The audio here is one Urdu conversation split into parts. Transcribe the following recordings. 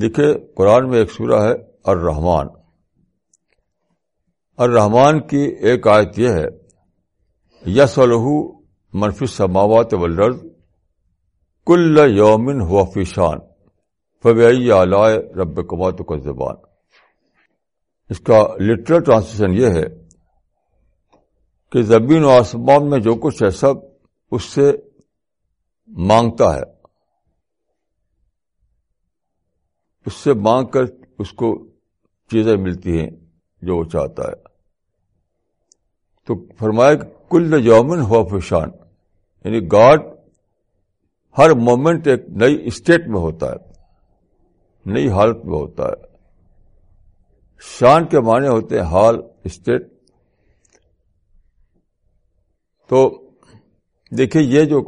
دیکھیے قرآن میں ایک سورہ ہے الرحمان الرحمان کی ایک آیت یہ ہے یس الح منفی سماوات ولرز کل یومن ہوا فیشان فوی آلائے رب کمات کو زبان اس کا لٹرل ٹرانسلیشن یہ ہے کہ زمین و آسمان میں جو کچھ ہے، سب اس سے مانگتا ہے۔ اس سے مانگ کر اس کو چیزیں ملتی ہیں جو وہ چاہتا ہے۔ تو فرمایا کہ کل یومن ہوا فشان۔ یعنی گاڈ ہر مومنٹ ایک نئی اسٹیٹ میں ہوتا ہے، نئی حالت میں ہوتا ہے۔ شان کے معنی ہوتے ہیں حال، اسٹیٹ۔ تو دیکھیے یہ جو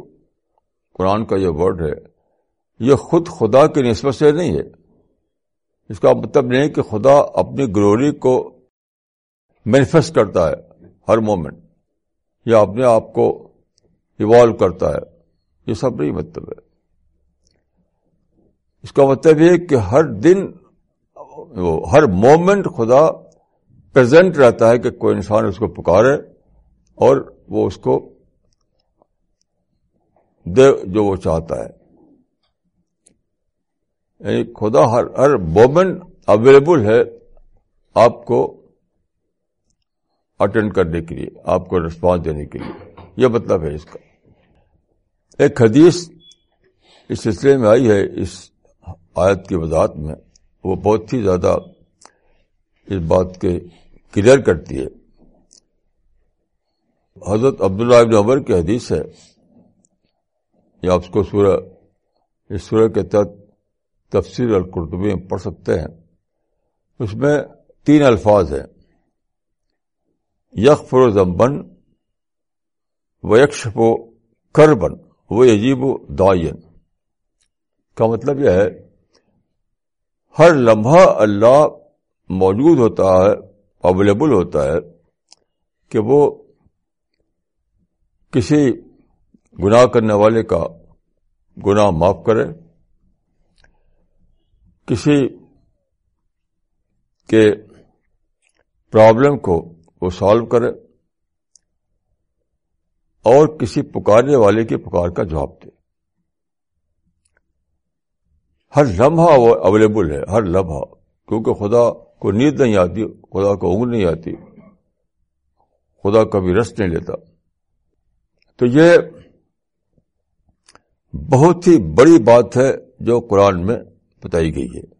قرآن کا یہ ورڈ ہے، یہ خود خدا کی نسبت سے نہیں ہے۔ اس کا مطلب نہیں کہ خدا اپنی گلوری کو مینیفیسٹ کرتا ہے ہر مومنٹ یا اپنے آپ کو ایوالو کرتا ہے۔ یہ سب نہیں مطلب ہے۔ اس کا مطلب یہ کہ ہر دن ہر مومنٹ خدا پرزینٹ رہتا ہے کہ کوئی انسان اس کو پکارے اور وہ اس کو دے جو وہ چاہتا ہے۔ یعنی خدا ہر ہر مومنٹ اویلیبل ہے آپ کو اٹینڈ کرنے کے لیے، آپ کو ریسپانس دینے کے لیے۔ یہ مطلب ہے اس کا۔ ایک حدیث اس سلسلے میں آئی ہے، اس آیت کی وضاحت میں۔ وہ بہت ہی زیادہ اس بات کے کلیئر کرتی ہے۔ حضرت عبداللہ ابن عمر کی حدیث ہے۔ یا آپ کو سورہ، اس سورہ کے تحت تفسیر القرطبی میں پڑھ سکتے ہیں۔ اس میں تین الفاظ ہیں۔ یک فرو زمبن و یکشپ و کربن وہ عجیب و دائن کا مطلب یہ ہے، ہر لمحہ اللہ موجود ہوتا ہے اویلیبل ہوتا ہے، کہ وہ کسی گناہ کرنے والے کا گناہ معاف کرے۔ کسی کے پرابلم کو وہ سالو کرے اور کسی پکارنے والے کی پکار کا جواب دے۔ ہر لمحہ وہ اویلیبل ہے، ہر لمحہ۔ کیونکہ خدا کو نیند نہیں آتی، خدا کو انگ نہیں آتی، خدا کبھی رس نہیں لیتا۔ تو یہ بہت ہی بڑی بات ہے جو قرآن میں بتائی گئی ہے۔